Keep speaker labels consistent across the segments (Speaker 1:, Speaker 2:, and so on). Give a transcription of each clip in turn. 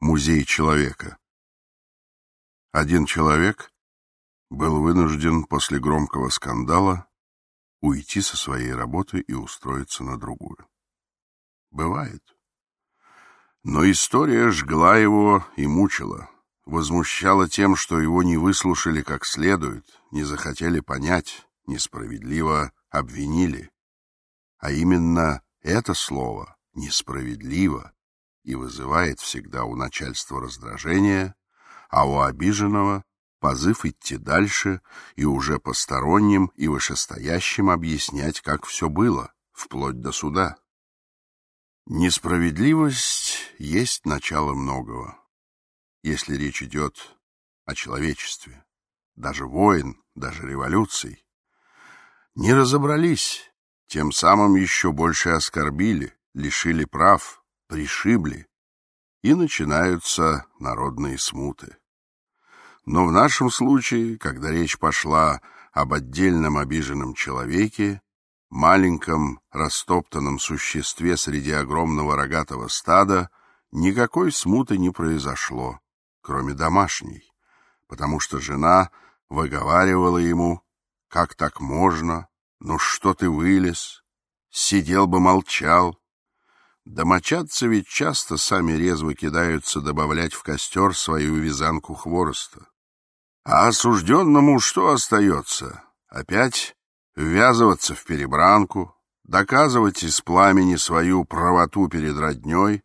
Speaker 1: Музей человека. Один человек был вынужден после громкого скандала уйти со своей работы и устроиться на другую. Бывает. Но история жгла его и мучила, возмущала тем, что его не выслушали как следует, не захотели понять, несправедливо обвинили. А именно это слово «несправедливо» и вызывает всегда у начальства раздражение, а у обиженного позыв идти дальше и уже посторонним и вышестоящим объяснять, как все было, вплоть до суда. Несправедливость есть начало многого, если речь идет о человечестве, даже войн, даже революций. Не разобрались, тем самым еще больше оскорбили, лишили прав, пришибли, и начинаются народные смуты. Но в нашем случае, когда речь пошла об отдельном обиженном человеке, маленьком растоптанном существе среди огромного рогатого стада, никакой смуты не произошло, кроме домашней, потому что жена выговаривала ему, как так можно, ну что ты вылез, сидел бы молчал, Домочадцы ведь часто сами резво кидаются добавлять в костер свою вязанку хвороста. А осужденному что остается? Опять ввязываться в перебранку, доказывать из пламени свою правоту перед родней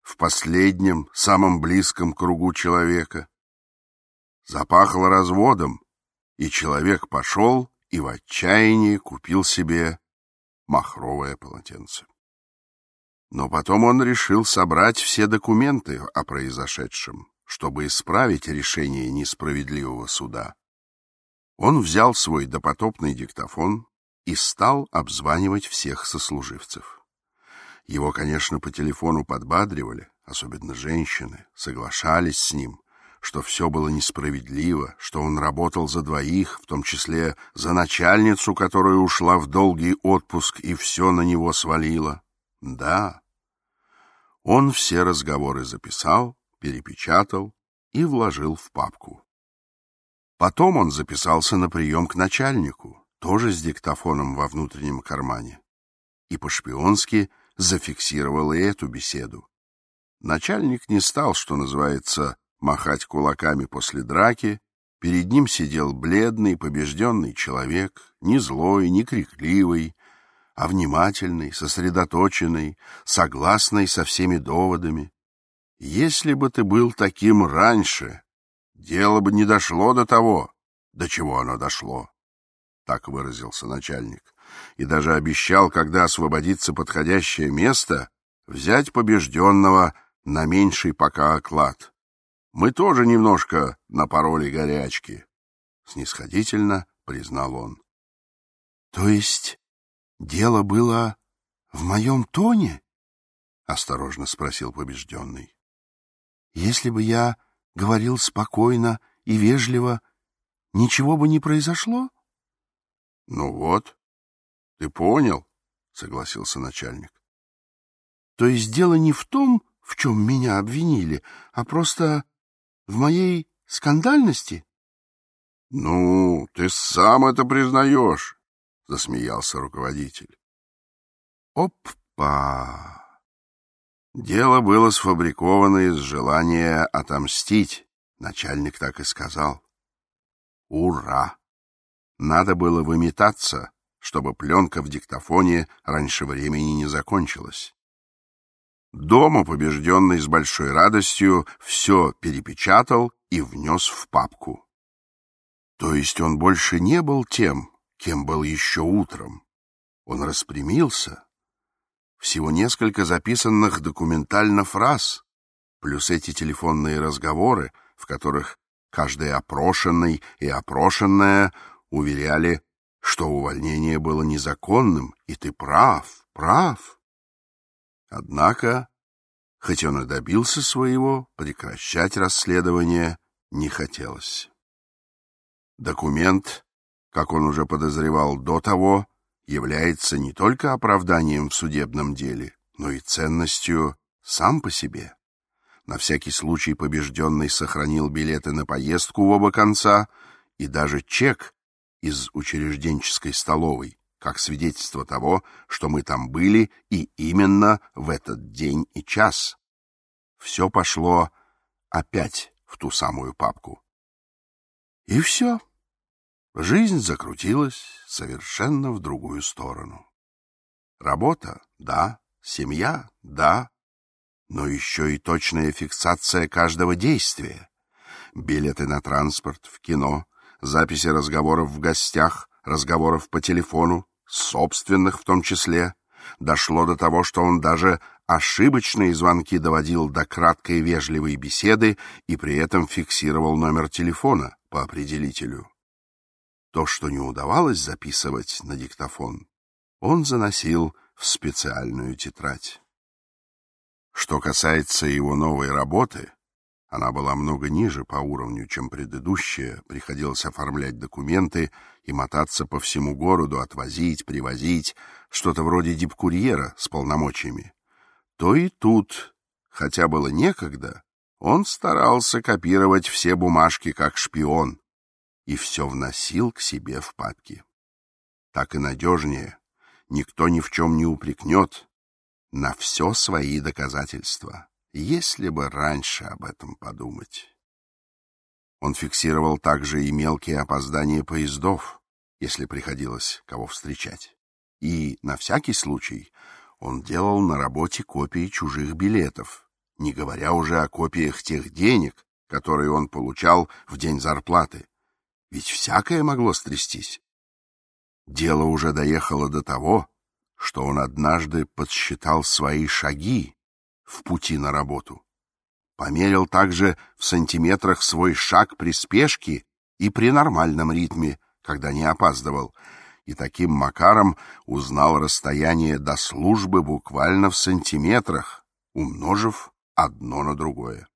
Speaker 1: в последнем, самом близком кругу человека. Запахло разводом, и человек пошел и в отчаянии купил себе махровое полотенце. Но потом он решил собрать все документы о произошедшем, чтобы исправить решение несправедливого суда. Он взял свой допотопный диктофон и стал обзванивать всех сослуживцев. Его, конечно, по телефону подбадривали, особенно женщины, соглашались с ним, что все было несправедливо, что он работал за двоих, в том числе за начальницу, которая ушла в долгий отпуск и все на него свалила. Да, он все разговоры записал, перепечатал и вложил в папку. Потом он записался на прием к начальнику, тоже с диктофоном во внутреннем кармане, и по-шпионски зафиксировал и эту беседу. Начальник не стал, что называется, махать кулаками после драки, перед ним сидел бледный, побежденный человек, не злой, не крикливый, а внимательный, сосредоточенный, согласный со всеми доводами. Если бы ты был таким раньше, дело бы не дошло до того, до чего оно дошло. Так выразился начальник. И даже обещал, когда освободится подходящее место, взять побежденного на меньший пока оклад. Мы тоже немножко напороли горячки. Снисходительно признал он. — То есть Дело было в моем тоне? — осторожно спросил побежденный. — Если бы я говорил спокойно и вежливо, ничего бы не произошло? — Ну вот, ты понял, — согласился начальник. — То есть дело не в том, в чем меня обвинили, а просто в моей скандальности? — Ну, ты сам это признаешь, — засмеялся руководитель. Опа! Дело было сфабриковано из желания отомстить, начальник так и сказал. Ура! Надо было выметаться, чтобы пленка в диктофоне раньше времени не закончилась. Дома, побежденный с большой радостью, все перепечатал и внес в папку. То есть он больше не был тем, кем был еще утром. Он распрямился. Всего несколько записанных документально фраз, плюс эти телефонные разговоры, в которых каждый опрошенный и опрошенная уверяли, что увольнение было незаконным, и ты прав, прав. Однако, хоть он и добился своего, прекращать расследование не хотелось. Документ как он уже подозревал до того, является не только оправданием в судебном деле, но и ценностью сам по себе. На всякий случай побежденный сохранил билеты на поездку в оба конца и даже чек из учрежденческой столовой, как свидетельство того, что мы там были и именно в этот день и час. Все пошло опять в ту самую папку. И все. Жизнь закрутилась совершенно в другую сторону. Работа — да, семья — да, но еще и точная фиксация каждого действия. Билеты на транспорт, в кино, записи разговоров в гостях, разговоров по телефону, собственных в том числе. Дошло до того, что он даже ошибочные звонки доводил до краткой вежливой беседы и при этом фиксировал номер телефона по определителю. То, что не удавалось записывать на диктофон, он заносил в специальную тетрадь. Что касается его новой работы, она была много ниже по уровню, чем предыдущая, приходилось оформлять документы и мотаться по всему городу, отвозить, привозить, что-то вроде дипкурьера с полномочиями. То и тут, хотя было некогда, он старался копировать все бумажки как шпион и все вносил к себе в папки. Так и надежнее, никто ни в чем не упрекнет, на все свои доказательства, если бы раньше об этом подумать. Он фиксировал также и мелкие опоздания поездов, если приходилось кого встречать. И, на всякий случай, он делал на работе копии чужих билетов, не говоря уже о копиях тех денег, которые он получал в день зарплаты. Ведь всякое могло стрястись. Дело уже доехало до того, что он однажды подсчитал свои шаги в пути на работу. Померил также в сантиметрах свой шаг при спешке и при нормальном ритме, когда не опаздывал, и таким макаром узнал расстояние до службы буквально в сантиметрах, умножив одно на другое.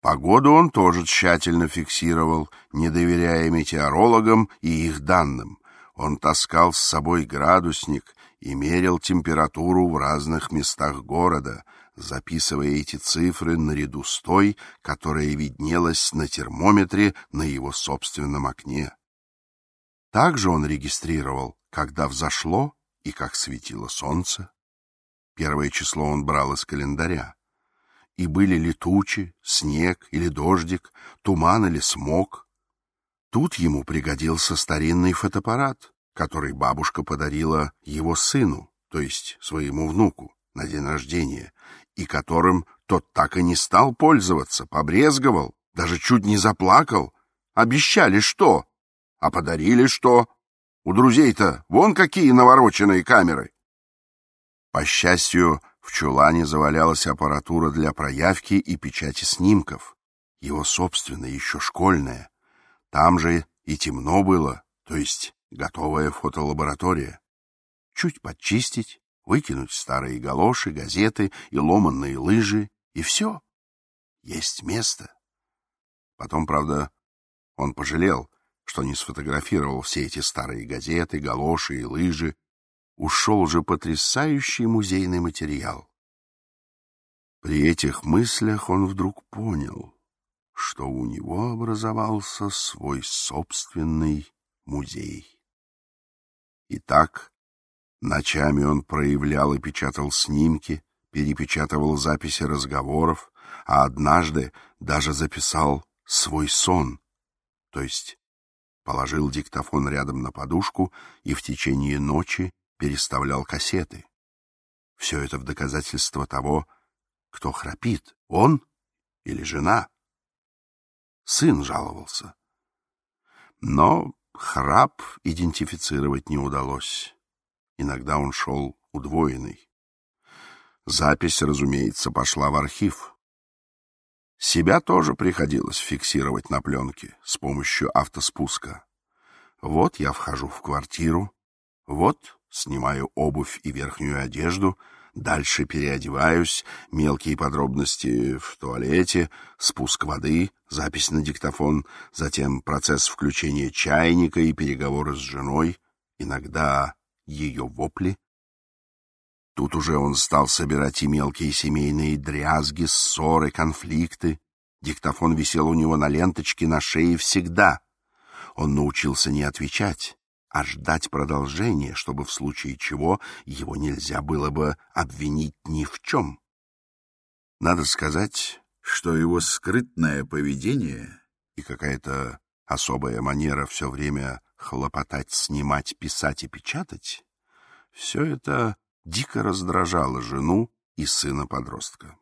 Speaker 1: Погоду он тоже тщательно фиксировал, не доверяя метеорологам и их данным. Он таскал с собой градусник и мерил температуру в разных местах города, записывая эти цифры наряду с той, которая виднелась на термометре на его собственном окне. Также он регистрировал, когда взошло и как светило солнце. Первое число он брал из календаря. И были ли тучи, снег или дождик, туман или смог. Тут ему пригодился старинный фотоаппарат, который бабушка подарила его сыну, то есть своему внуку, на день рождения, и которым тот так и не стал пользоваться, побрезговал, даже чуть не заплакал. Обещали что? А подарили что? У друзей-то вон какие навороченные камеры. По счастью, в чулане завалялась аппаратура для проявки и печати снимков. Его собственная, еще школьная. Там же и темно было, то есть готовая фотолаборатория. Чуть подчистить, выкинуть старые галоши, газеты и ломанные лыжи, и все. Есть место. Потом, правда, он пожалел, что не сфотографировал все эти старые газеты, галоши и лыжи. Ушел же потрясающий музейный материал. При этих мыслях он вдруг понял, что у него образовался свой собственный музей. И так ночами он проявлял и печатал снимки, перепечатывал записи разговоров, а однажды даже записал свой сон, то есть положил диктофон рядом на подушку и в течение ночи переставлял кассеты. Все это в доказательство того, кто храпит, он или жена. Сын жаловался. Но Храп идентифицировать не удалось. Иногда он шел удвоенный. Запись, разумеется, пошла в архив. Себя тоже приходилось фиксировать на пленке с помощью автоспуска. Вот я вхожу в квартиру, вот снимаю обувь и верхнюю одежду — Дальше переодеваюсь, мелкие подробности в туалете, спуск воды, запись на диктофон, затем процесс включения чайника и переговоры с женой, иногда ее вопли. Тут уже он стал собирать и мелкие семейные дрязги, ссоры, конфликты. Диктофон висел у него на ленточке на шее всегда. Он научился не отвечать, а ждать продолжения, чтобы в случае чего его нельзя было бы обвинить ни в чем. Надо сказать, что его скрытное поведение и какая-то особая манера все время хлопотать, снимать, писать и печатать — все это дико раздражало жену и сына-подростка.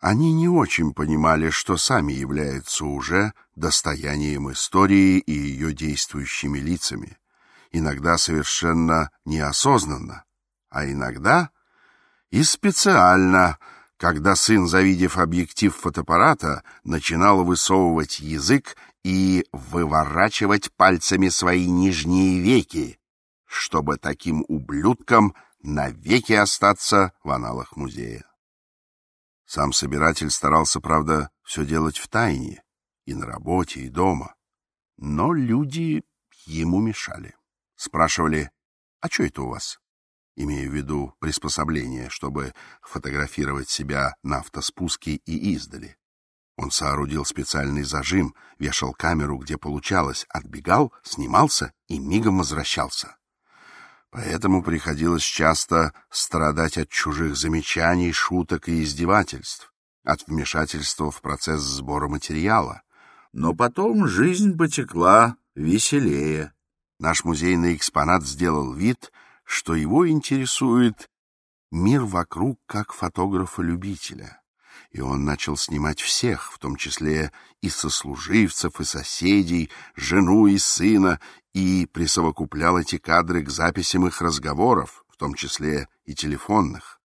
Speaker 1: Они не очень понимали, что сами являются уже достоянием истории и ее действующими лицами, иногда совершенно неосознанно, а иногда и специально, когда сын, завидев объектив фотоаппарата, начинал высовывать язык и выворачивать пальцами свои нижние веки, чтобы таким ублюдком навеки остаться в аналах музея. Сам собиратель старался, правда, все делать в тайне, и на работе, и дома. Но люди ему мешали. Спрашивали, а что это у вас? Имея в виду приспособление, чтобы фотографировать себя на автоспуске и издали. Он соорудил специальный зажим, вешал камеру, где получалось, отбегал, снимался и мигом возвращался. Поэтому приходилось часто страдать от чужих замечаний, шуток и издевательств, от вмешательства в процесс сбора материала. Но потом жизнь потекла веселее. Наш музейный экспонат сделал вид, что его интересует мир вокруг как фотографа-любителя и он начал снимать всех, в том числе и сослуживцев, и соседей, жену и сына, и присовокуплял эти кадры к записям их разговоров, в том числе и телефонных.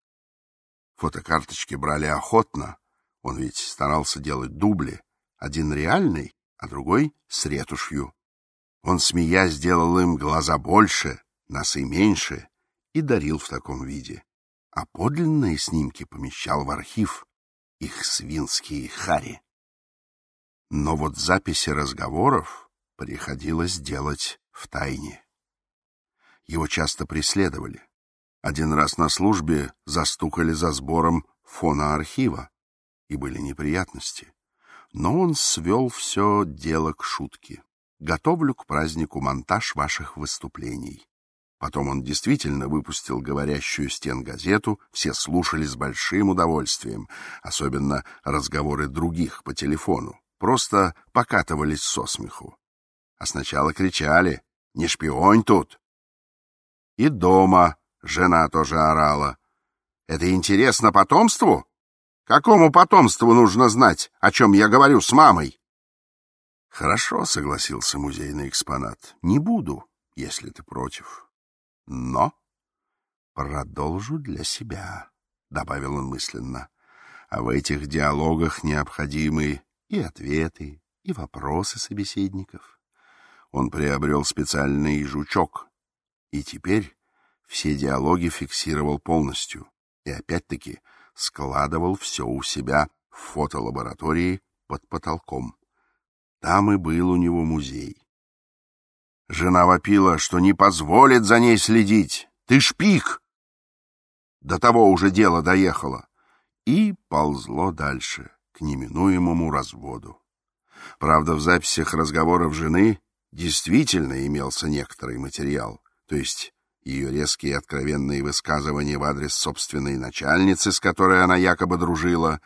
Speaker 1: Фотокарточки брали охотно, он ведь старался делать дубли, один реальный, а другой с ретушью. Он, смеясь, сделал им глаза больше, носы меньше и дарил в таком виде, а подлинные снимки помещал в архив, их свинские хари. Но вот записи разговоров приходилось делать в тайне. Его часто преследовали. Один раз на службе застукали за сбором фона архива, и были неприятности. Но он свел все дело к шутке. Готовлю к празднику монтаж ваших выступлений. Потом он действительно выпустил говорящую стенгазету, все слушали с большим удовольствием, особенно разговоры других по телефону, просто покатывались со смеху. А сначала кричали «Не шпионь тут!» И дома жена тоже орала. «Это интересно потомству? Какому потомству нужно знать, о чем я говорю с мамой?» «Хорошо», — согласился музейный экспонат. «Не буду, если ты против». Но продолжу для себя, — добавил он мысленно. А в этих диалогах необходимы и ответы, и вопросы собеседников. Он приобрел специальный жучок, и теперь все диалоги фиксировал полностью и опять-таки складывал все у себя в фотолаборатории под потолком. Там и был у него музей. Жена вопила, что не позволит за ней следить. Ты шпик! До того уже дело доехало. И ползло дальше, к неминуемому разводу. Правда, в записях разговоров жены действительно имелся некоторый материал, то есть ее резкие откровенные высказывания в адрес собственной начальницы, с которой она якобы дружила,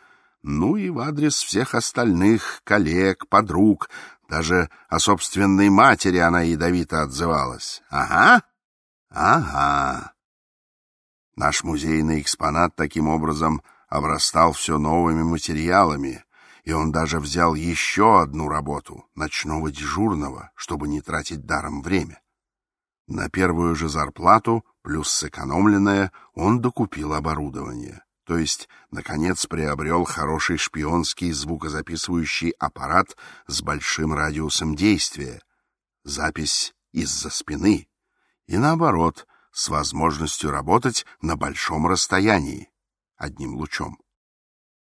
Speaker 1: ну и в адрес всех остальных коллег, подруг, даже о собственной матери она ядовито отзывалась. Ага, ага. Наш музейный экспонат таким образом обрастал все новыми материалами, и он даже взял еще одну работу, ночного дежурного, чтобы не тратить даром время. На первую же зарплату, плюс сэкономленное, он докупил оборудование то есть, наконец, приобрел хороший шпионский звукозаписывающий аппарат с большим радиусом действия, запись из-за спины, и наоборот, с возможностью работать на большом расстоянии, одним лучом.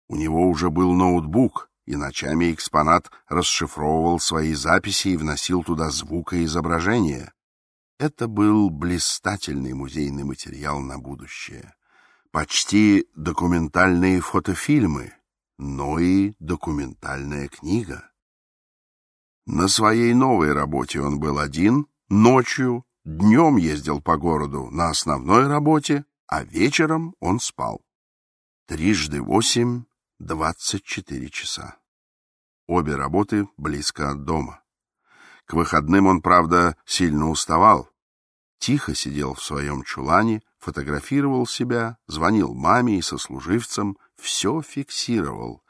Speaker 1: У него уже был ноутбук, и ночами экспонат расшифровывал свои записи и вносил туда звук и изображение. Это был блистательный музейный материал на будущее. Почти документальные фотофильмы, но и документальная книга. На своей новой работе он был один, ночью, днем ездил по городу на основной работе, а вечером он спал. Трижды восемь — двадцать четыре часа. Обе работы близко от дома. К выходным он, правда, сильно уставал. Тихо сидел в своем чулане, фотографировал себя, звонил маме и сослуживцам, все фиксировал,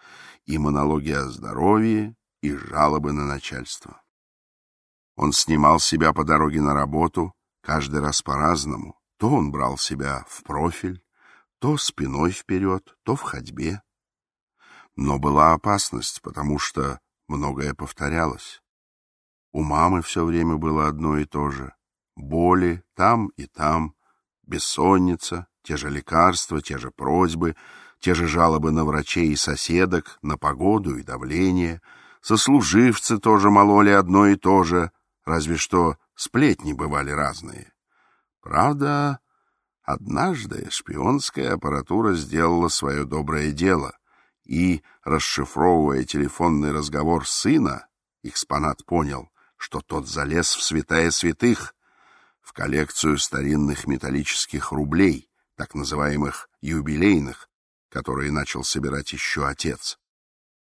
Speaker 1: и монологи о здоровье, и жалобы на начальство. Он снимал себя по дороге на работу, каждый раз по-разному. То он брал себя в профиль, то спиной вперед, то в ходьбе. Но была опасность, потому что многое повторялось. У мамы все время было одно и то же. Боли там и там, бессонница, те же лекарства, те же просьбы, те же жалобы на врачей и соседок, на погоду и давление. Сослуживцы тоже мололи одно и то же, разве что сплетни бывали разные. Правда, однажды шпионская аппаратура сделала свое доброе дело, и, расшифровывая телефонный разговор сына, экспонат понял, что тот залез в святая святых, в коллекцию старинных металлических рублей, так называемых юбилейных, которые начал собирать еще отец.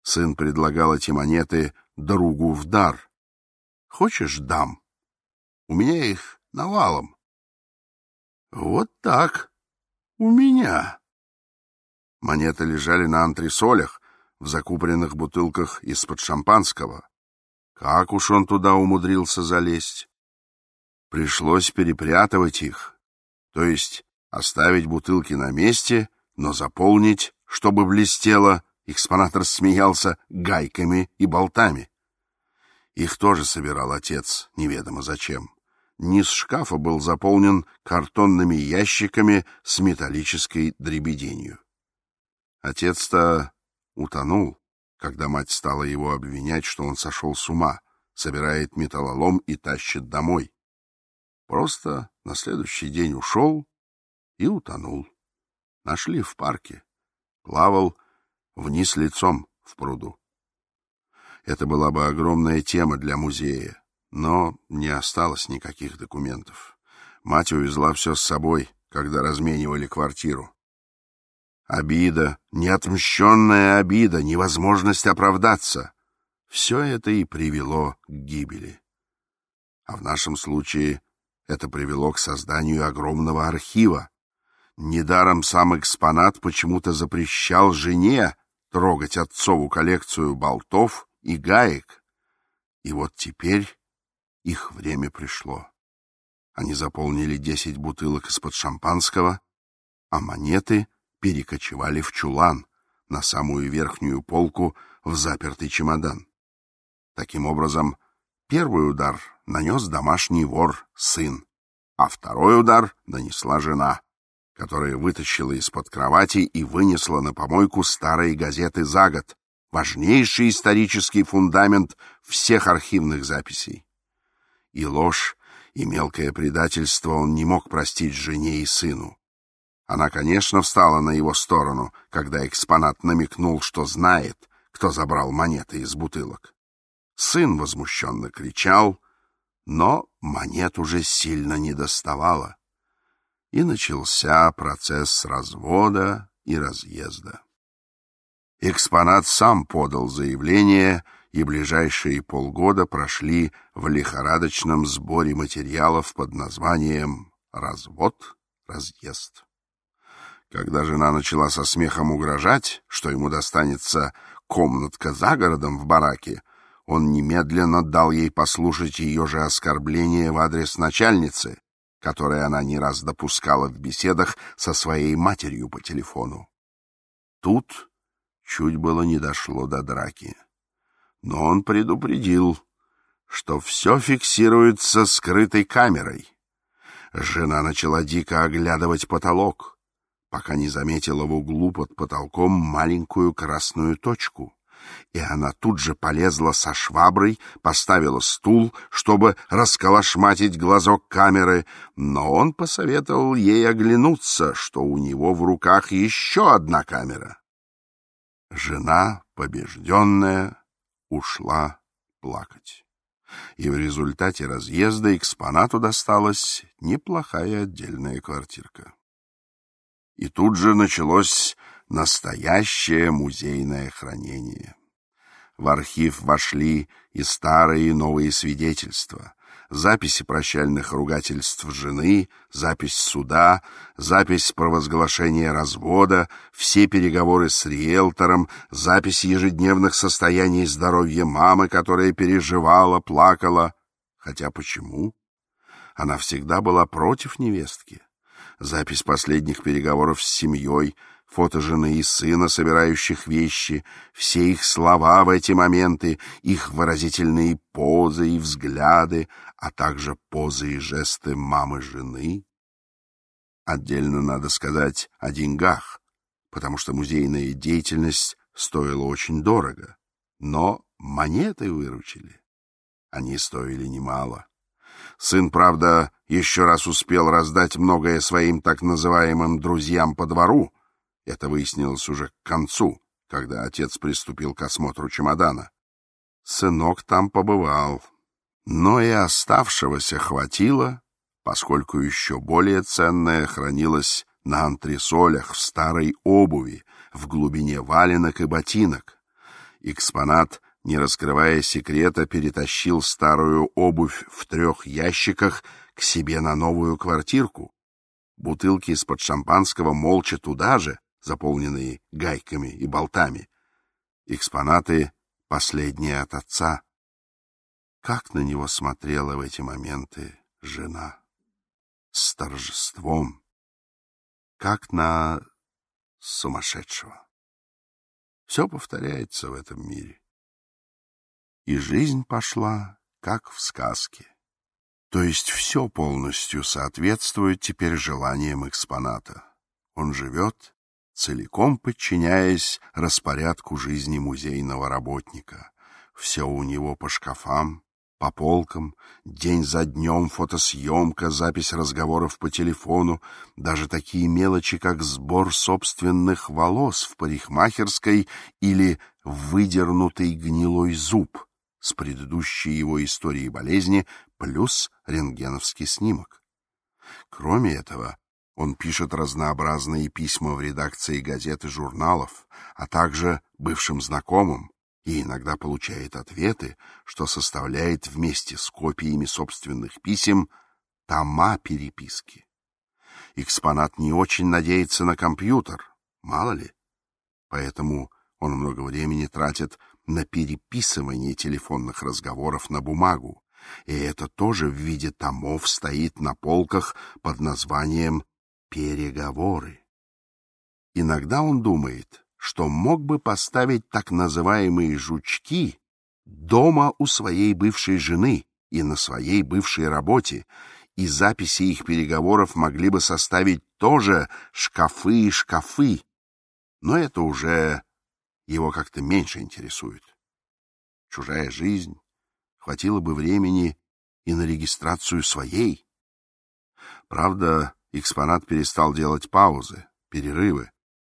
Speaker 1: Сын предлагал эти монеты другу в дар. «Хочешь, дам? У меня их навалом». «Вот так. У меня». Монеты лежали на антресолях, в закупоренных бутылках из-под шампанского. Как уж он туда умудрился залезть? Пришлось перепрятывать их, то есть оставить бутылки на месте, но заполнить, чтобы блестело, экспонат рассмеялся, гайками и болтами. Их тоже собирал отец, неведомо зачем. Низ шкафа был заполнен картонными ящиками с металлической дребеденью. Отец-то утонул когда мать стала его обвинять, что он сошел с ума, собирает металлолом и тащит домой. Просто на следующий день ушел и утонул. Нашли в парке. Плавал вниз лицом в пруду. Это была бы огромная тема для музея, но не осталось никаких документов. Мать увезла все с собой, когда разменивали квартиру. Обида, неотмщенная обида, невозможность оправдаться — все это и привело к гибели. А в нашем случае это привело к созданию огромного архива. Недаром сам экспонат почему-то запрещал жене трогать отцову коллекцию болтов и гаек. И вот теперь их время пришло. Они заполнили десять бутылок из-под шампанского, а монеты — перекочевали в чулан, на самую верхнюю полку в запертый чемодан. Таким образом, первый удар нанес домашний вор, сын, а второй удар нанесла жена, которая вытащила из-под кровати и вынесла на помойку старые газеты за год, важнейший исторический фундамент всех архивных записей. И ложь, и мелкое предательство он не мог простить жене и сыну. Она, конечно, встала на его сторону, когда экспонат намекнул, что знает, кто забрал монеты из бутылок. Сын возмущенно кричал, но монет уже сильно не доставало. И начался процесс развода и разъезда. Экспонат сам подал заявление, и ближайшие полгода прошли в лихорадочном сборе материалов под названием «Развод, разъезд». Когда жена начала со смехом угрожать, что ему достанется комнатка за городом в бараке, он немедленно дал ей послушать ее же оскорбление в адрес начальницы, которое она не раз допускала в беседах со своей матерью по телефону. Тут чуть было не дошло до драки. Но он предупредил, что все фиксируется скрытой камерой. Жена начала дико оглядывать потолок — пока не заметила в углу под потолком маленькую красную точку. И она тут же полезла со шваброй, поставила стул, чтобы расколошматить глазок камеры, но он посоветовал ей оглянуться, что у него в руках еще одна камера. Жена, побежденная, ушла плакать. И в результате разъезда экспонату досталась неплохая отдельная квартирка. И тут же началось настоящее музейное хранение. В архив вошли и старые, и новые свидетельства, записи прощальных ругательств жены, запись суда, запись провозглашения развода, все переговоры с риэлтором, запись ежедневных состояний здоровья мамы, которая переживала, плакала. Хотя почему? Она всегда была против невестки. Запись последних переговоров с семьей — фото жены и сына, собирающих вещи, все их слова в эти моменты, их выразительные позы и взгляды, а также позы и жесты мамы жены. Отдельно надо сказать о деньгах, потому что музейная деятельность стоила очень дорого, но монеты выручили. Они стоили немало. Сын, правда, еще раз успел раздать многое своим так называемым друзьям по двору, это выяснилось уже к концу, когда отец приступил к осмотру чемодана. Сынок там побывал, но и оставшегося хватило, поскольку еще более ценное хранилось на антресолях в старой обуви, в глубине валенок и ботинок. Экспонат, не раскрывая секрета, перетащил старую обувь в трех ящиках к себе на новую квартирку. Бутылки из-под шампанского молча туда же, заполненные гайками и болтами. Экспонаты последние от отца. Как на него смотрела в эти моменты жена. С торжеством. Как на сумасшедшего. Все повторяется в этом мире. И жизнь пошла, как в сказке. То есть все полностью соответствует теперь желаниям экспоната. Он живет целиком подчиняясь распорядку жизни музейного работника. Все у него по шкафам, по полкам, день за днем фотосъемка, запись разговоров по телефону, даже такие мелочи, как сбор собственных волос в парикмахерской или выдернутый гнилой зуб с предыдущей его историей болезни плюс рентгеновский снимок. Кроме этого, он пишет разнообразные письма в редакции газет и журналов, а также бывшим знакомым, и иногда получает ответы, что составляет вместе с копиями собственных писем тома переписки. Экспонат не очень надеется на компьютер, мало ли. Поэтому он много времени тратит на переписывание телефонных разговоров на бумагу, и это тоже в виде томов стоит на полках под названием переговоры. Иногда он думает, что мог бы поставить так называемые жучки дома у своей бывшей жены и на своей бывшей работе, и записи их переговоров могли бы составить тоже шкафы и шкафы. Но это уже его как-то меньше интересует. Чужая жизнь хватило бы времени и на регистрацию своей. Правда, Экспонат перестал делать паузы, перерывы.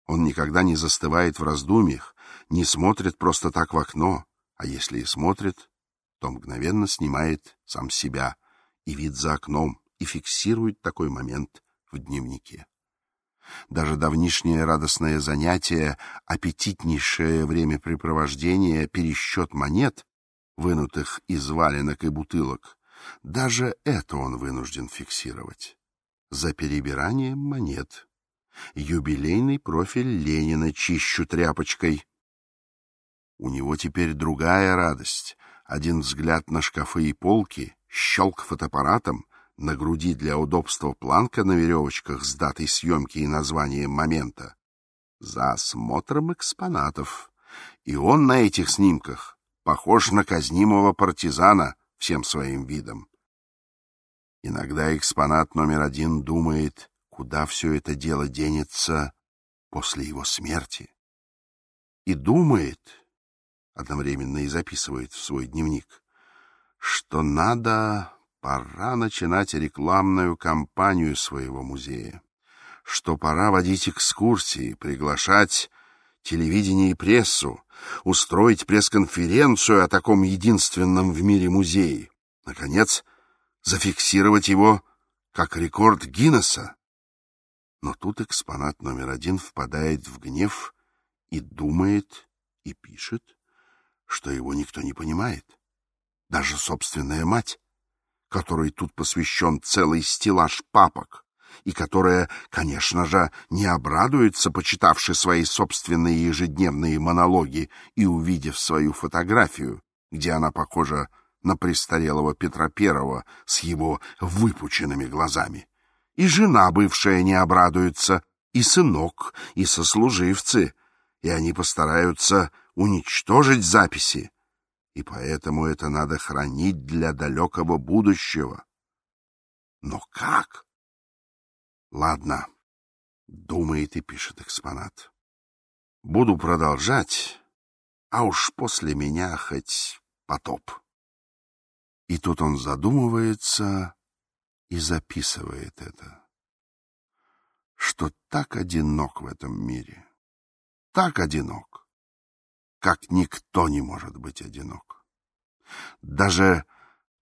Speaker 1: Он никогда не застывает в раздумьях, не смотрит просто так в окно, а если и смотрит, то мгновенно снимает сам себя и вид за окном и фиксирует такой момент в дневнике. Даже давнишнее радостное занятие, аппетитнейшее времяпрепровождение, пересчет монет, вынутых из валенок и бутылок, даже это он вынужден фиксировать за перебиранием монет. Юбилейный профиль Ленина чищу тряпочкой. У него теперь другая радость. Один взгляд на шкафы и полки, щелк фотоаппаратом, на груди для удобства планка на веревочках с датой съемки и названием момента. За осмотром экспонатов. И он на этих снимках похож на казнимого партизана всем своим видом. Иногда экспонат номер один думает, куда все это дело денется после его смерти. И думает, одновременно и записывает в свой дневник, что надо, пора начинать рекламную кампанию своего музея, что пора водить экскурсии, приглашать телевидение и прессу, устроить пресс-конференцию о таком единственном в мире музее, наконец, зафиксировать его как рекорд Гиннесса. Но тут экспонат номер один впадает в гнев и думает, и пишет, что его никто не понимает. Даже собственная мать, которой тут посвящен целый стеллаж папок, и которая, конечно же, не обрадуется, почитавши свои собственные ежедневные монологи и увидев свою фотографию, где она похожа на престарелого Петра Первого с его выпученными глазами. И жена бывшая не обрадуется, и сынок, и сослуживцы, и они постараются уничтожить записи. И поэтому это надо хранить для далекого будущего. Но как? Ладно, думает и пишет экспонат. Буду продолжать, а уж после меня хоть потоп. И тут он задумывается и записывает это. Что так одинок в этом мире, так одинок, как никто не может быть одинок. Даже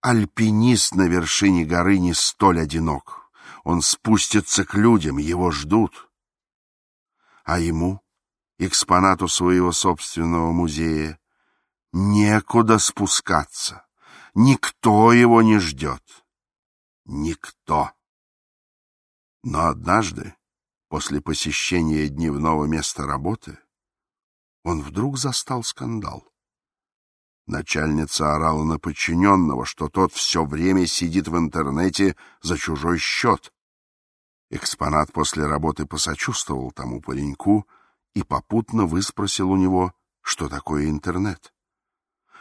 Speaker 1: альпинист на вершине горы не столь одинок, он спустится к людям, его ждут. А ему, экспонату своего собственного музея, некуда спускаться. Никто его не ждет. Никто. Но однажды, после посещения дневного места работы, он вдруг застал скандал. Начальница орала на подчиненного, что тот все время сидит в интернете за чужой счет, Экспонат после работы посочувствовал тому пареньку и попутно выспросил у него, что такое интернет.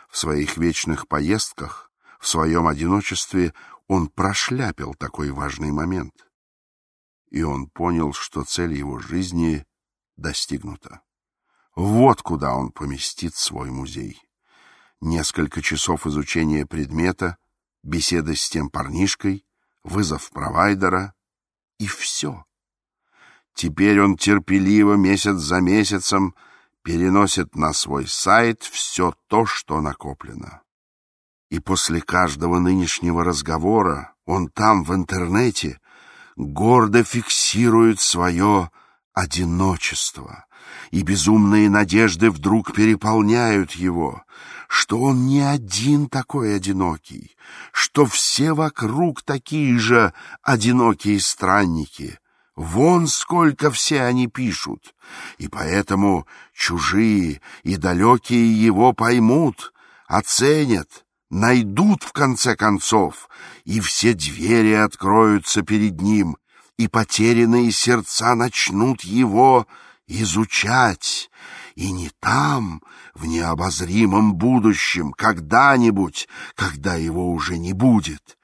Speaker 1: В своих вечных поездках, в своем одиночестве он прошляпил такой важный момент. И он понял, что цель его жизни достигнута. Вот куда он поместит свой музей. Несколько часов изучения предмета, беседы с тем парнишкой, вызов провайдера — и все. Теперь он терпеливо месяц за месяцем переносит на свой сайт все то, что накоплено. И после каждого нынешнего разговора он там, в интернете, гордо фиксирует свое одиночество, и безумные надежды вдруг переполняют его, что он не один такой одинокий, что все вокруг такие же одинокие странники. Вон сколько все они пишут, и поэтому чужие и далекие его поймут, оценят, найдут в конце концов, и все двери откроются перед ним, и потерянные сердца начнут его изучать, и не там, в необозримом будущем, когда-нибудь, когда его уже не будет,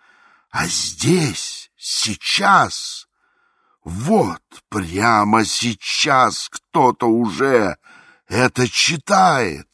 Speaker 1: а здесь, сейчас. Вот прямо сейчас кто-то уже это читает.